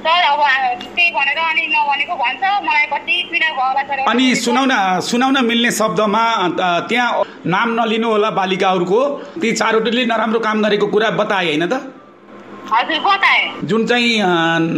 Sir अब त्यही भनेर अनि नभनेको भन्छ मलाई कति पीडा भयो होला सर। अनि सुनाउन सुनाउन मिल्ने शब्दमा त्यहाँ नाम नलिनु होला बालिकाहरूको। ती चारवटाले नराम्रो काम गरेको कुरा बताए होइन त? हजुर बताए। जुन चाहिँ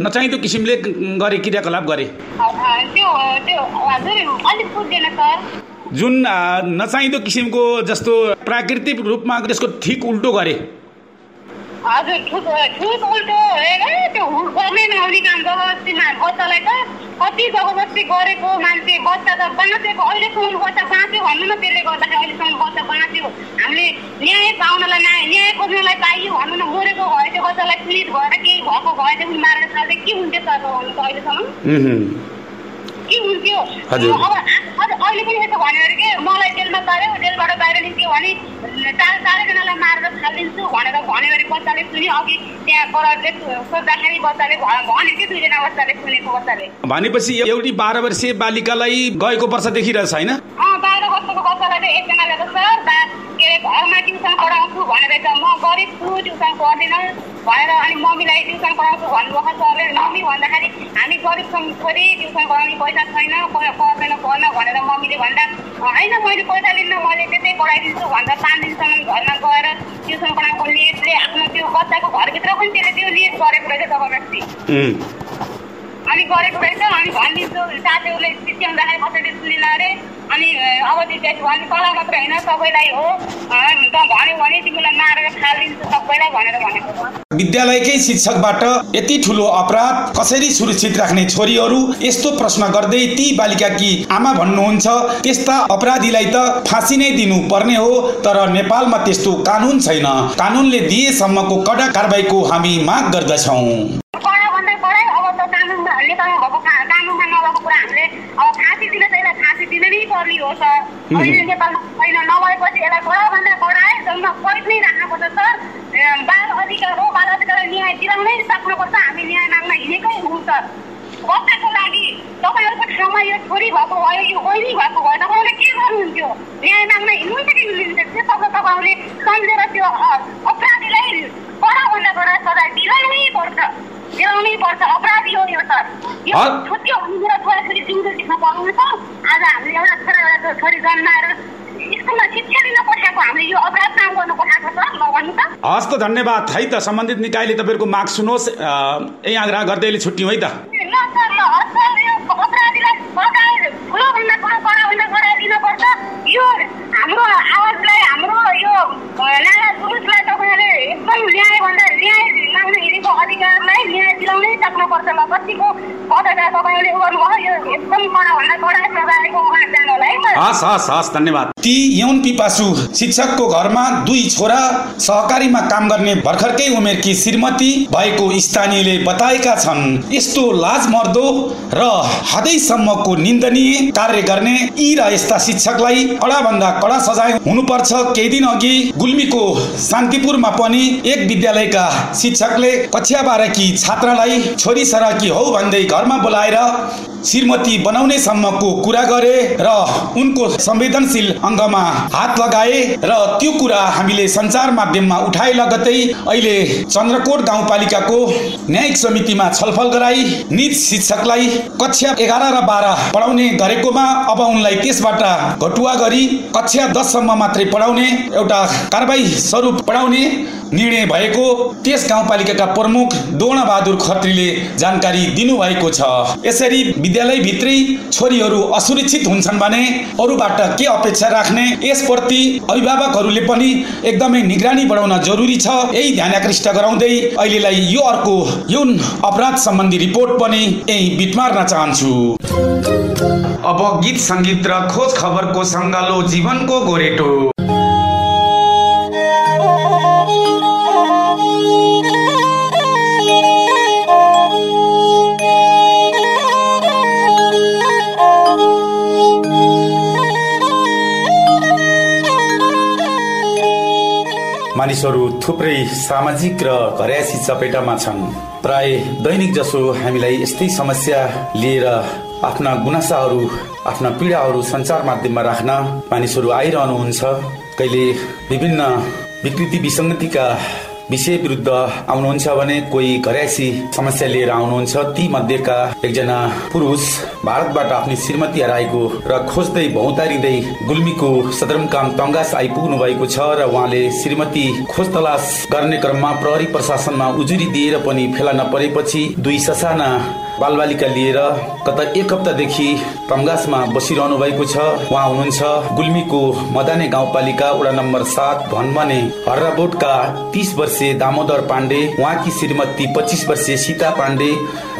नचाहिँदो किसिमले गरे क्रियाकलाप गरे। त्यो त्यो हजुर अलिक बुझ्दैन सर। जुन नचाहिँदो किसिमको जस्तो प्राकृतिक रूपमा त्यसको ठिक उल्टो गरे। हजुर ठुक ठुक उल्टो हेर त्यो गर्नै नआउने काम जबरजस्तीमा बच्चालाई त कति जबरजस्ती गरेको मान्छे बच्चा त बाँचेको अहिलेसम्म बच्चा बाँच्यो भन्नु न त्यसले गर्दाखेरि अहिलेसम्म बच्चा बाँच्यो। हामीले न्याय पाउनलाई न्याय न्याय खोज्नलाई पाइयो भन्नु न मरेको भए त्यो बच्चालाई पीडित भएर केही भएको भए त्यो मारेर के हुन्थ्यो भन्नु त अहिलेसम्म। के हुन्थ्यो। अब अब अहिले पनि यसो भन्यो अरे के मलाई जेलमा पार्यो जेलबाट बाहिर निस्क्यो भने चार चारैजनालाई मारेर फालिदिन्छु भनेर भन्यो अरे बच्चाले सुन्यो। अघि त्यहाँ बडाले सोद्धाखेरि बच्चाले भन्यो कि दुईजना बच्चाले सुनेको बच्चाले। भनेपछि एउटी बाह्र वर्षीय बालिकालाई गएको वर्ष देखिरहेछ होइन? बाह्र वर्षको बच्चालाई चाहिँ एकजनाले त सर अरे घरमा ट्युसन पढाउँछु भनेर त म गरिब छु ट्युसन पढ्दिनँ भनेर अनि मम्मीलाई ट्युसन पढाउँछु भन्नुभएको सरले मम्मी भन्दाखेरि हामी गरिब छौँ छोरी ट्युसन पढाउने पैसा छैन प- पर्दैन पढ्न भनेर मम्मीले भन्दा होइन मैले पैसा लिन्न मैले त्यसै पढाइदिन्छु भनेर पाँच दिनसम्म घरमा गएर ट्युसन पढाएको लिएटले आफ्नो त्यो बच्चाको घरभित्र पनि त्यसले त्यो लिएट गरेको रहेछ जबरजस्ती। अनि गरेको रहेछ अनि भनिदिन्छु साथीहरूले चिच्याउँदाखेरि कसैले सुनेन अरे अनि अब चाहिँ भने तल मात्र होइन सबैलाई हो। त भन्यो भने तिमीलाई मारेर फालिदिन्छु सबैलाई भनेर भनेको विद्यालयकै शिक्षकबाट यति ठुलो अपराध कसरी सुरक्षित राख्ने छोरीहरू? यस्तो प्रश्न गर्दै ती बालिकाकी आमा भन्नुहुन्छ त्यस्ता अपराधीलाई त फाँसी नै दिनु पर्ने हो तर नेपालमा त्यस्तो कानुन छैन। कानुनले दिएसम्मको कडा कारबाहीको हामी माग गर्दछौँ। अब त भएको कानुनमा नभएको कुरा हामीले अब फाँसी दिन त यसलाई फाँसी दिन नै पर्ने हो सर अहिले नेपालमा छैन नभएपछि यसलाई कडाभन्दा कडा है जम्मा कैद नै राख्नुपर्छ सर बाल अधिकार हो बाल अधिकारलाई न्याय दिलाउनै सक्नुपर्छ हामी न्याय माग्न हिँडेकै हौँ सर बच्चाको लागि तपाईँहरूको ठाउँमा यो छोरी भएको भयो यो बहिनी भएको भयो तपाईँले के गर्नुहुन्थ्यो न्याय माग्न हिँड्नुहुन्छ कि हिँड्नुहुन्छ त्यो सबै तपाईँले सम्झेर त्यो अपराधीलाई कडाभन्दा कडा सजाय दिलाउनै पर्छ दिलाउनै पर्छ अपराधी हो यो सर। यो हस्। छुट्यो भने मेरो छोराछोरी जिउँदो देख्न पाउनु छ आज हामीले एउटा छोरा एउटा छोरी जन्माएर स्कुलमा शिक्षा दिन पठाएको हामीले यो अपराध काम गर्नु पठाएको छ ल भन्नु त। हस् त धन्यवाद है त सम्बन्धित निकायले तपाईँहरूको माग सुनोस्। यही आग्रह गर्दै अहिले छुट्यौँ है त। ल सर ल हस् सर यो अपराधीलाई सजाय ठुलोभन्दा ठुलो कडाभन्दा कडा दिनुपर्छ। यो हाम्रो आवाजलाई हाम्रो यो नारा तपाईँले एकदम न्यायभन्दा न्याय माग्न हिँडेको अधिकारलाई न्याय दिलाउनै सक्नुपर्छ ल कतिको पदकार तपाईँले गर्नुभयो यो एकदम कडाभन्दा कडा सजायको उहाँ जानु होला है। सर हस् हस् हस् धन्यवाद। ती यौन पिपासु शिक्षकको घरमा दुई छोरा सहकारीमा काम गर्ने भर्खरकै उमेरकी श्रीमती भएको स्थानीयले बताएका छन्। यस्तो लाज मर्दो र हदैसम्मको निन्दनीय कार्य गर्ने यी र यस्ता शिक्षकलाई कडाभन्दा कडा सजाय हुनुपर्छ। केही दिन अघि गुल्मीको शान्तिपुरमा पनि एक विद्यालयका शिक्षकले कक्षा बाह्रकी छात्रालाई छोरी सराकी हौ भन्दै घरमा बोलाएर श्रीमती बनाउने सम्मको कुरा गरे र उनको संवेदनशील अङ्गमा हात लगाए र त्यो कुरा हामीले सञ्चार माध्यममा उठाए लगतै अहिले चन्द्रकोट गाउँपालिकाको न्यायिक समितिमा छलफल गराई निज शिक्षकलाई कक्षा एघार र बाह्र पढाउने गरेकोमा अब उनलाई त्यसबाट घटुवा गरी कक्षा दससम्म मात्रै पढाउने एउटा कारवाही स्वरूप पढाउने निर्णय भएको त्यस गाउँपालिकाका प्रमुख बहादुर खत्रीले जानकारी दिनुभएको छ। यसरी विद्यालयभित्रै छोरीहरू असुरक्षित हुन्छन् भने अरूबाट के अपेक्षा राख्ने यसप्रति अभिभावकहरूले पनि एकदमै निगरानी बढाउन जरुरी छ यही ध्यान आकृष्ट गराउँदै अहिलेलाई यो अर्को यौन अपराध सम्बन्धी रिपोर्ट पनि यही बिट मार्न चाहन्छु। अब गीत सङ्गीत र खोज खबरको सङ्गालो जीवनको गोरेटो। मानिसहरू थुप्रै सामाजिक र घरयासी चपेटामा छन्। प्राय दैनिक जसो हामीलाई यस्तै समस्या लिएर आफ्ना गुनासाहरू आफ्ना पीडाहरू सञ्चार माध्यममा राख्न मानिसहरू आइरहनुहुन्छ। कहिले विभिन्न विकृति विसङ्गतिका विषय विरुद्ध आउनुहुन्छ भने कोही घरयासी समस्या लिएर आउनुहुन्छ ती मध्येका एकजना पुरुष भारतबाट आफ्नो श्रीमती हराएको र खोज्दै भौतारिँदै गुल्मीको सदरमुकाम तङ्गास आइपुग्नु भएको छ र उहाँले श्रीमती खोज तलास गर्ने क्रममा प्रहरी प्रशासनमा उजुरी दिएर पनि फेला नपरेपछि दुई ससाना बालबालिका लिएर गत एक हप्तादेखि तङ्गासमा बसिरहनु भएको छ। उहाँ हुनुहुन्छ गुल्मीको मदाने गाउँपालिका वडा नम्बर सात भन्मने हर्रा बोटका तिस वर्षीय दामोदर पाण्डे उहाँकी श्रीमती पच्चिस वर्षीय सीता पाण्डे।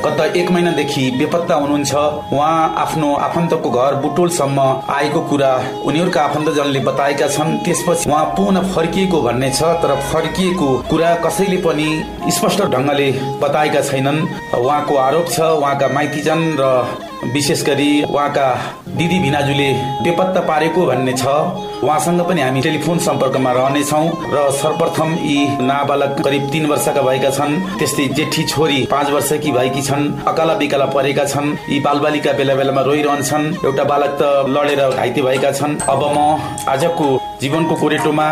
गत एक महिनादेखि बेपत्ता हुनुहुन्छ। उहाँ आफ्नो आफन्तको घर बुटोलसम्म आएको कुरा उनीहरूका आफन्तजनले बताएका छन्। त्यसपछि उहाँ पुनः फर्किएको भन्ने छ तर फर्किएको कुरा कसैले पनि स्पष्ट ढङ्गले बताएका छैनन्। उहाँको आरोप छ उहाँका माइतीजन र विशेष गरी उहाँका दिदी भिनाजुले बेपत्ता पारेको भन्ने छ। उहाँसँग पनि हामी टेलिफोन सम्पर्कमा रहनेछौँ र सर्वप्रथम यी नाबालक करिब तीन वर्षका भएका छन्। त्यस्तै जेठी छोरी पाँच वर्षकी भएकी छन् अकाला बिकाला परेका छन् यी बालबालिका बेला बेलामा रोइरहन्छन्। एउटा बालक त लडेर घाइते भएका छन्। अब म आजको जीवनको कोरेटोमा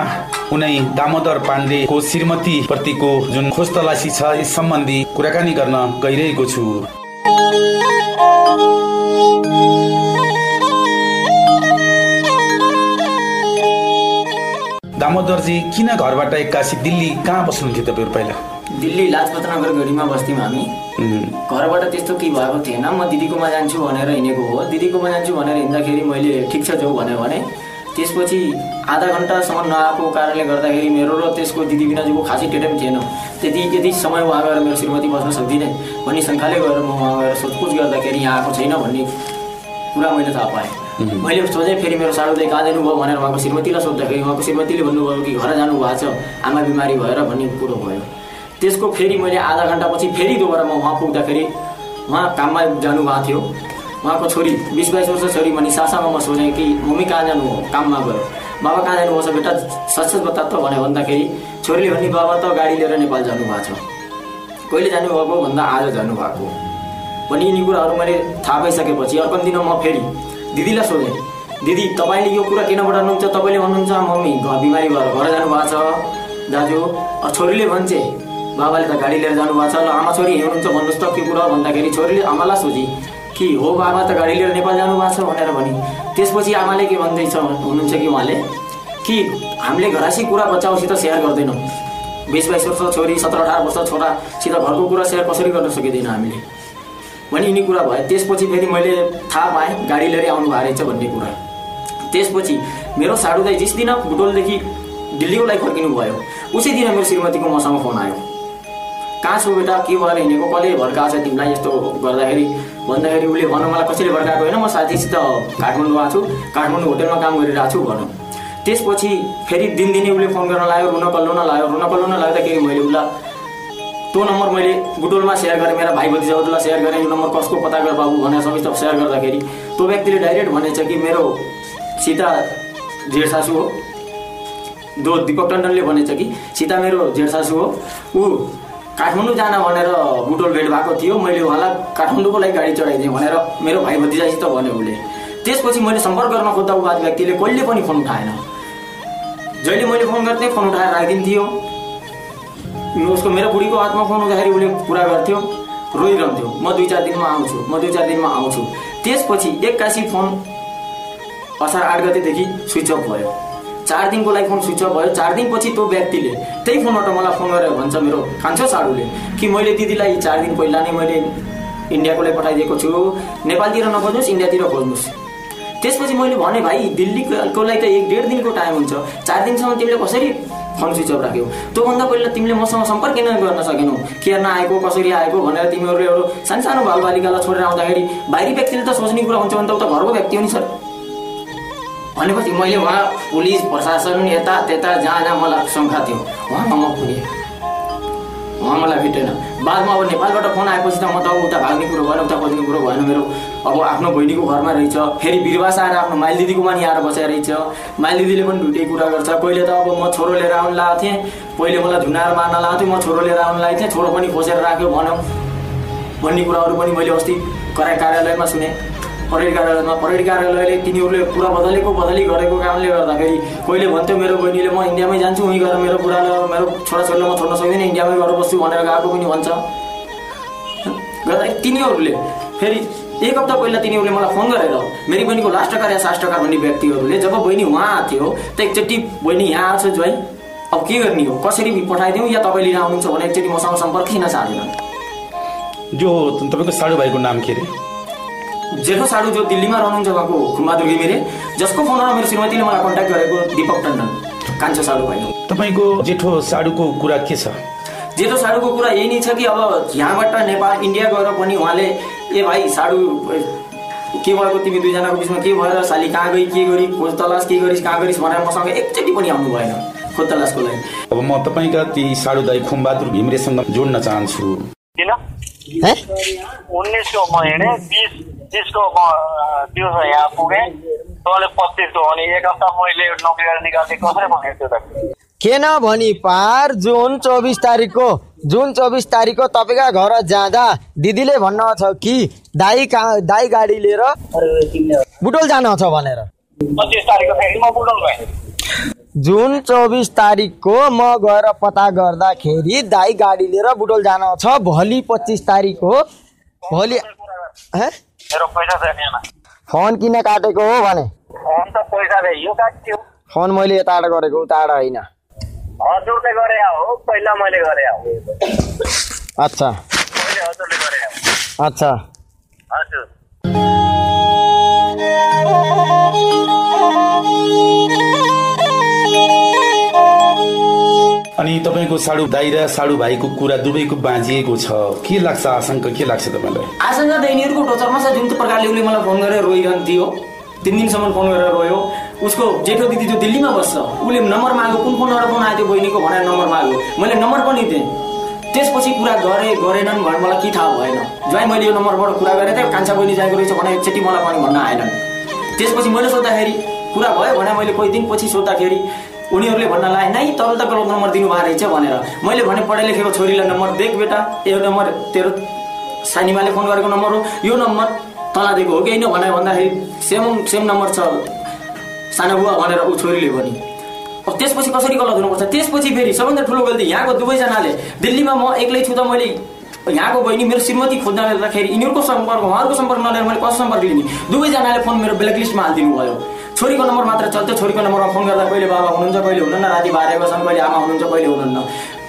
कुनै दामोदर पाण्डेको श्रीमती प्रतिको जुन खोज तलासी छ यस सम्बन्धी कुराकानी गर्न गइरहेको छु। दामोदरजी किन घरबाट एक्कासी दिल्ली कहाँ बस्नुहुन्थ्यो तपाईँहरू पहिला? दिल्ली लाजपत नगर गढीमा बस्थ्यौँ हामी। घरबाट त्यस्तो केही भएको थिएन। म दिदीकोमा जान्छु भनेर हिँडेको हो। दिदीकोमा जान्छु भनेर हिँड्दाखेरि मैले ठिक छ जाउँ भन्यो भने त्यसपछि आधा घन्टासम्म नआएको कारणले गर्दाखेरि मेरो र त्यसको दिदी बिनाजुको खासै टेटै थिएन। त्यति यति समय उहाँ गएर मेरो श्रीमती बस्न सक्दिनँ भन्ने शङ्काले गएर म उहाँ गएर सोधपुछ गर्दाखेरि यहाँ आएको छैन भन्ने कुरा मैले थाहा पाएँ। मैले सोधेँ फेरि मेरो साडुदै कहाँ जानुभयो भनेर उहाँको श्रीमतीलाई सोद्धाखेरि उहाँको श्रीमतीले भन्नुभयो कि घर जानु भएको छ आमा बिमारी भएर भन्ने कुरो भयो। त्यसको फेरि मैले आधा घन्टापछि फेरि दोबारा म उहाँ पुग्दाखेरि उहाँ काममा जानुभएको थियो। उहाँको छोरी बिस बाइस वर्ष छोरी भने सासामा म सोधेँ कि मम्मी कहाँ जानु काममा गयो। बाबा कहाँ जानुभएको छ बेटा सच बता त भने भन्दाखेरि छोरीले भन्ने बाबा त गाडी लिएर नेपाल जानुभएको छ। कहिले जानुभएको? भन्दा आज जानुभएको भने यिनी कुराहरू मैले थाहा पाइसकेपछि अर्को दिन म फेरि दिदीलाई सोधेँ। दिदी तपाईँले यो कुरा किन बढाउनुहुन्छ तपाईँले भन्नुहुन्छ मम्मी घर बिमारी भएर घर जानुभएको छ। दाजु छोरीले भन्छ बाबाले त गाडी लिएर जानुभएको छ। ल आमा छोरी हुनुहुन्छ भन्नुहोस् त के कुरा भन्दाखेरि छोरीले आमालाई सोधी कि हो बाबा त गाडी लिएर नेपाल जानुभएको छ भनेर भने। त्यसपछि आमाले के भन्दैछ हुनुहुन्छ कि उहाँले? कि हामीले घरासी कुरा बच्चाहरूसित सेयर गर्दैनौँ। बिस बाइस वर्ष छोरी सत्र अठार वर्ष छोरासित घरको कुरा सेयर कसरी गर्न सकिँदैन हामीले? भने यिनी कुरा भयो। त्यसपछि फेरि मैले थाहा पाएँ गाडी लिएर आउनु भएको रहेछ भन्ने कुरा। त्यसपछि मेरो साडु दाई जिस दिन बुटोलदेखि दिल्लीको लागि फर्किनु भयो उसै दिन मेरो श्रीमतीको मसँग फोन आयो। कहाँ छु बेटा के भएर हिँडेको कसले भड्काएको छ तिमीलाई यस्तो गर्दाखेरि? भन्दाखेरि उसले भनौँ मलाई कसैले भड्काएको होइन म साथीसित काठमाडौँ आएको छु काठमाडौँ होटेलमा काम गरिरहेको छु भनौँ। त्यसपछि फेरि दिनदिनै उसले फोन गर्न लाग्यो रुन कल्लाउन लाग्यो। रुन कल्लाउन लाग्दाखेरि मैले उसलाई त्यो नम्बर मैले बुटोलमा सेयर गरेँ मेरा भाइ भतिजाहरूलाई सेयर गरेँ यो नम्बर कसको पता गर बाबु भनेर सबै थप सेयर गर्दाखेरि। त्यो व्यक्तिले डाइरेक्ट भनेछ कि मेरो सीता जेठ सासू हो। दो दिपक टन्डनले भनेछ कि सीता मेरो जेठ सासू हो। ऊ काठमाडौँ जान भनेर बुटोल भेट भएको थियो। मैले उहाँलाई काठमाडौँको लागि गाडी चढाइदिएँ भनेर मेरो भाइ भतिजासित भन्यो उसले। त्यसपछि मैले सम्पर्क गर्न खोज्दा ऊ व्यक्तिले कहिले पनि फोन उठाएन। जहिले मैले फोन गर्थेँ फोन उठाएर राखिदिन्थ्यो। उसको मेरो बुढीको हातमा फोन हुँदाखेरि उसले कुरा गर्थ्यो रोइरहन्थ्यो म दुई चार दिनमा आउँछु म दुई चार दिनमा आउँछु। त्यसपछि एक्कासी फोन असार आठ गतेदेखि स्विच अफ भयो। चार दिनको लागि फोन स्विच अफ भयो। चार दिनपछि त्यो व्यक्तिले त्यही फोनबाट मलाई फोन गरेर भन्छ मेरो कान्छो साडुले। कि मैले दिदीलाई चार दिन पहिला नै मैले इन्डियाको लागि पठाइदिएको छु। नेपालतिर नखोज्नुहोस् इन्डियातिर खोज्नुहोस् त्यसपछि मैले भने भाइ दिल्लीको लागि त एक डेढ दिनको टाइम हुन्छ। चार दिनसम्म तिमीले कसरी फोन स्विच अफ राख्यौ? त्योभन्दा पहिला तिमीले मसँग सम्पर्क किन गर्न सकेनौ? के नआएको कसरी आएको भनेर तिमीहरूले एउटा सानो सानो बालबालिकालाई छोडेर आउँदाखेरि बाहिरी व्यक्तिले त सोच्ने कुरा हुन्छ भने त उता घरको व्यक्ति हो नि सर। भनेपछि मैले उहाँ पुलिस प्रशासन यता त्यता जहाँ जहाँ मलाई शङ्का थियो उहाँमा म पुगेँ। उहाँ मलाई भेटेन। बादमा अब नेपालबाट फोन आएपछि त म त अब उता भाग्ने कुरो भएन उता खोज्ने कुरो भएन मेरो। अब आफ्नो बहिनीको घरमा रहेछ फेरि बिरबास आएर आफ्नो माइल दिदीको मानि आएर बसेर रहेछ। माइल दिदीले पनि ढुट्टै कुरा गर्छ। कहिले त अब म छोरो लिएर आउनु लगाएको थिएँ पहिले मलाई झुनाएर मार्न लगाएको थिएँ म छोरो लिएर आउनु लागेको थिएँ छोरो पनि खोसेर राख्यो भन्यो। भन्ने कुराहरू पनि मैले अस्ति कराई कार्यालयमा सुने। परेड कार्यालयमा परेड कार्यालयले तिनीहरूले कुरा बदलेको बदली गरेको कारणले गर्दाखेरि कोहीले भन्थ्यो मेरो बहिनीले म इन्डियामै जान्छु उहीँ गएर मेरो पुरानो मेरो छोराछोरीलाई म छोड्न सक्दिनँ इन्डियामै गएर बस्छु भनेर गएको पनि भन्छ गर्दा तिनीहरूले फेरि एक हप्ता पहिला तिनीहरूले मलाई फोन गरेर मेरी बहिनीको लास्ट टकार या सास टकार भन्ने व्यक्तिहरूले जब बहिनी उहाँ थियो त एकचोटि बहिनी यहाँ आएको छ ज्वाइँ अब के गर्ने हो? कसरी पठाइदिउँ या तपाईँ लिन आउनुहुन्छ? भने एकचोटि मसँग सम्पर्क किन सार्दैन जो तपाईँको साडु भाइको नाम के अरे? जेठो साडु जो दिल्लीमा रहनुहुन्छ उहाँको खुम्बहादुर घिमिरे जसको फोनमा मेरो श्रीमतीले मलाई कन्ट्याक्ट गरेको दिपक टन्डन कान्छो साडु भाइ हो। तपाईँको जेठो साडुको कुरा के छ? जेठो साडुको कुरा यही नै छ कि अब यहाँबाट नेपाल इन्डिया गएर पनि उहाँले ए भाइ साडु के भएको? तिमी दुईजनाको बिचमा के भएर? साली कहाँ गई? के गरी? खोज तलास के गरिस्? कहाँ गरिस्? भनेर मसँग एकचोटि पनि आउनु भएन खोज तलासको लागि। अब म तपाईँका ती साडु दाई खुम्बहादुर घिमिरेसँग जोड्न चाहन्छु। किन? हैं? उन्नाइसको म हिँडेँ बिस बिसको म दिउँसो यहाँ पुगेँ तँले पच्चिसको अनि एक हप्ता मैले नोकरी निकाल्थेँ कसरी भनेको त्यो त किन भनी पार जुन चौबिस तारिकको जुन चौबिस तारिकको तपाईँका घर जाँदा दिदीले भन्न छ कि दाई कहाँ दाई गाडी लिएर बुटोल जान छ भनेर जुन चौबिस तारिकको म गएर पत्ता गर्दाखेरि दाई गाडी लिएर बुटोल जान छ भोलि पच्चिस तारिक हो भोलि हैं? मेरो पैसा छैन फोन किन काटेको हो भने? फोन त पैसा दे यो काट्यो फोन मैले यताबाट गरेको उताबाट होइन। हजुरले गरे हो पहिला मैले गरे हो। अच्छा। मैले हजुरले गरे हो। अच्छा। हजुर। अनि तपाईँको साडु दाई र साडु भाइको कुरा दुवैको बाँझिएको छ। के लाग्छ आशंका? के लाग्छ तपाईँलाई? आशंका त यिनीहरूको टोचरमा छ जुन प्रकारले उसले मलाई फोन गरेर रोइरहन्थ्यो। तिन दिनसम्म फोन गरेर रोयो। उसको जेठो दिदी जो दिल्लीमा बस्छ उसले नम्बर माग्यो कुन फोनबाट फोन आयो त्यो बहिनीको भनेर नम्बर माग्यो। मैले नम्बर पनि दिएँ। त्यसपछि कुरा गरे गरेनन् भने मलाई के थाहा भएन। ज्वाइँ मैले यो नम्बरबाट कुरा गरेँ थिएँ कान्छा बहिनी जाएको रहेछ भने एकचोटि मलाई पनि भन्न आएनन्। त्यसपछि मैले सोद्धाखेरि कुरा भयो भने मैले कोही दिनपछि सोद्धाखेरि उनीहरूले भन्न लाए नै तल त गलत नम्बर दिनुभएको रहेछ भनेर। मैले भने पढे लेखेको छोरीलाई नम्बर देख बेटा। यो नम्बर तेरो सानिमाले फोन गरेको नम्बर हो। यो नम्बर तँलाई दिएको हो कि होइन? भनेर भन्दाखेरि सेम सेम नम्बर छ सानो बुवा भनेर ऊ छोरीले भने। अब त्यसपछि कसरी गलत हुनुपर्छ? त्यसपछि फेरि सबभन्दा ठुलो गल्ती यहाँको दुवैजनाले। दिल्लीमा म एक्लै छु त मैले यहाँको बहिनी मेरो श्रीमती खोज्न जाँदाखेरि यिनीहरूको सम्पर्क उहाँहरूको सम्पर्क नलिएर मैले कसो सम्पर्क लिने? दुवैजनाले फोन मेरो ब्ल्याकलिस्टमा हालिदिनु भयो छोरीको नम्बर मात्र चल्थ्यो छोरीको नम्बरमा फोन गर्दा कहिले बाबा हुनुहुन्छ कहिले हुनुहुन्न राति बाह्र बजीसम्म कहिले आमा हुनुहुन्छ कहिले हुनुहुन्न।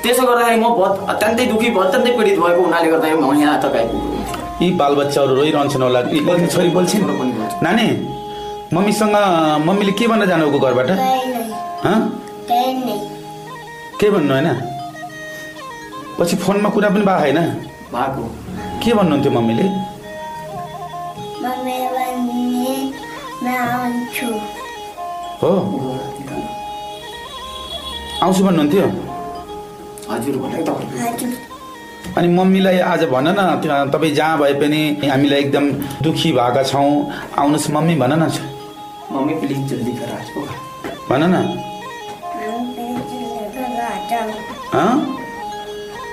त्यसो गर्दाखेरि म बहुत अत्यन्तै दुःखी अत्यन्तै पीडित भएको हुनाले गर्दाखेरि म यहाँ तक आइपुगेँ यी बालबच्चाहरू रोइरहन्छन् होला। छोरी बोल्छिन्। नानी मम्मीसँग मम्मीले के भन्न जानुभएको घरबाट? हँ? के भन्नु होइन? पछि फोनमा कुरा पनि भएको होइन? भएको। के भन्नुहुन्थ्यो मम्मीले? हो आउँछु भन्नुहुन्थ्यो हजुर अनि मम्मीलाई आज भन न तपाईँ जहाँ भए पनि हामीलाई एकदम दुखी भएका छौँ आउनुहोस् मम्मी भन न मम्मी प्लिज जल्दी कर आज को भन न हँ?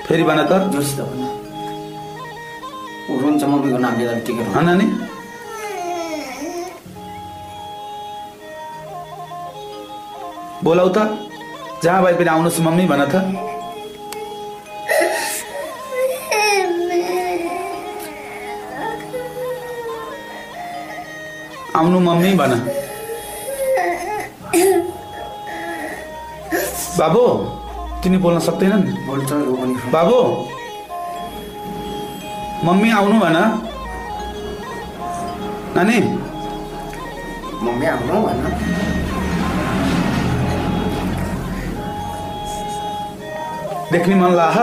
फेरि भन त? रुन्छ मम्मीको नाम लिँदा बोलाउ त जहाँ भए पनि आउनुहोस् मम्मी भन त। आउनु मम्मी भन। बाबु तिनी बोल्न सक्दैनन्? बाबु मम्मी आउनु भन। नानी। मम्मी आउनु भन। देख्ने मन लाह?